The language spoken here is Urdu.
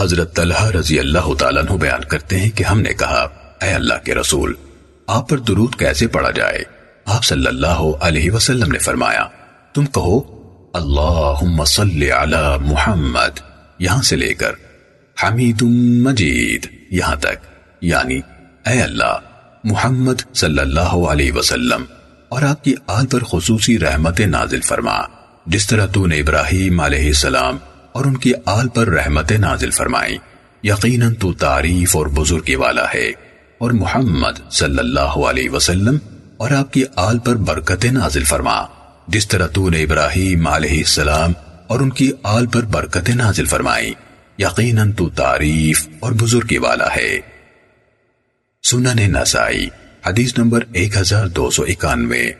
حضرت طلحہ رضی اللہ تعالیٰ عنہ بیان کرتے ہیں کہ ہم نے کہا، اے اللہ کے رسول، آپ پر درود کیسے پڑا جائے؟ آپ صلی اللہ علیہ وسلم نے فرمایا، تم کہو، اللہم صلی علی محمد، یہاں سے لے کر، حمید مجید، یہاں تک یعنی اے اللہ، محمد صلی اللہ علیہ وسلم، اور آپ کی آل پر خصوصی رحمت نازل فرما، جس طرح تو نے ابراہیم علیہ السلام اور ان کی آل پر رحمت نازل فرمائیں۔ یقیناً تو تعریف اور بزرگی والا ہے۔ اور محمد صلی اللہ علیہ وسلم اور آپ کی آل پر برکت نازل فرما۔ جس طرح تو نے ابراہیم علیہ السلام اور ان کی آل پر برکت نازل فرمائی یقیناً تو تعریف اور بزرگی والا ہے۔ سنن نسائی، حدیث نمبر 1291